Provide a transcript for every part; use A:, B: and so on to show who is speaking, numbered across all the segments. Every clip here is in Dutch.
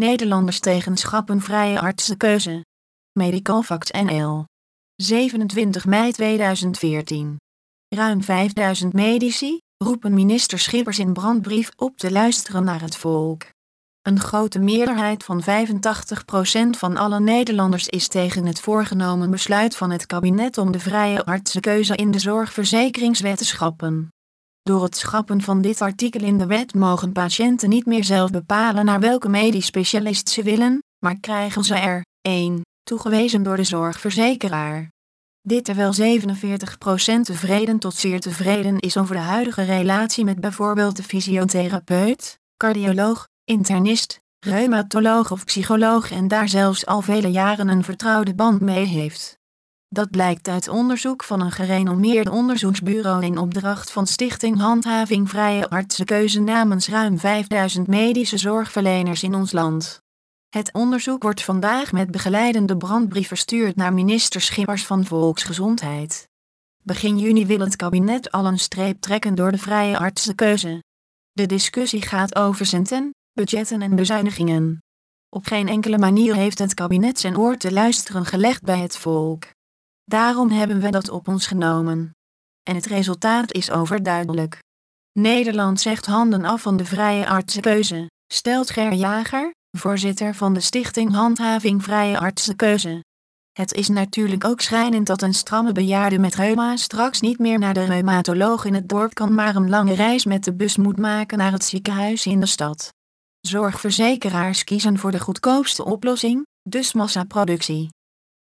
A: Nederlanders tegen schappenvrije artsenkeuze. Medicalfax NL. 27 mei 2014. Ruim 5000 medici roepen minister Schippers in brandbrief op te luisteren naar het volk. Een grote meerderheid van 85% van alle Nederlanders is tegen het voorgenomen besluit van het kabinet om de vrije artsenkeuze in de zorgverzekeringswet te schappen. Door het schappen van dit artikel in de wet mogen patiënten niet meer zelf bepalen naar welke medisch specialist ze willen, maar krijgen ze er 1 toegewezen door de zorgverzekeraar. Dit terwijl 47% tevreden tot zeer tevreden is over de huidige relatie met bijvoorbeeld de fysiotherapeut, cardioloog, internist, reumatoloog of psycholoog en daar zelfs al vele jaren een vertrouwde band mee heeft. Dat blijkt uit onderzoek van een gerenommeerd onderzoeksbureau in opdracht van Stichting Handhaving Vrije Artsenkeuze namens ruim 5000 medische zorgverleners in ons land. Het onderzoek wordt vandaag met begeleidende brandbrief verstuurd naar minister Schippers van Volksgezondheid. Begin juni wil het kabinet al een streep trekken door de vrije artsenkeuze. De discussie gaat over centen, budgetten en bezuinigingen. Op geen enkele manier heeft het kabinet zijn oor te luisteren gelegd bij het volk. Daarom hebben we dat op ons genomen. En het resultaat is overduidelijk. Nederland zegt handen af van de vrije artsenkeuze, stelt Ger Jager, voorzitter van de Stichting Handhaving Vrije Artsenkeuze. Het is natuurlijk ook schrijnend dat een stramme bejaarde met reuma straks niet meer naar de reumatoloog in het dorp kan, maar een lange reis met de bus moet maken naar het ziekenhuis in de stad. Zorgverzekeraars kiezen voor de goedkoopste oplossing, dus massaproductie.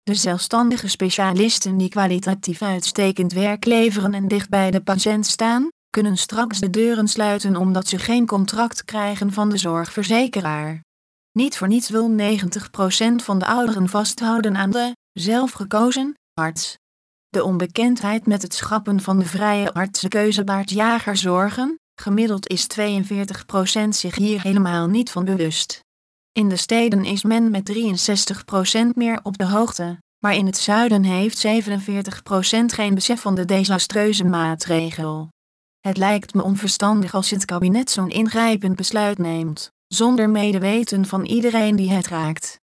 A: De zelfstandige specialisten die kwalitatief uitstekend werk leveren en dicht bij de patiënt staan, kunnen straks de deuren sluiten omdat ze geen contract krijgen van de zorgverzekeraar. Niet voor niets wil 90% van de ouderen vasthouden aan de zelfgekozen arts. De onbekendheid met het schappen van de vrije artsenkeuze baart jager zorgen, gemiddeld is 42% zich hier helemaal niet van bewust. In de steden is men met 63% meer op de hoogte, maar in het zuiden heeft 47% geen besef van de desastreuze maatregel. Het lijkt me onverstandig als het kabinet zo'n ingrijpend besluit neemt, zonder medeweten van iedereen die het raakt.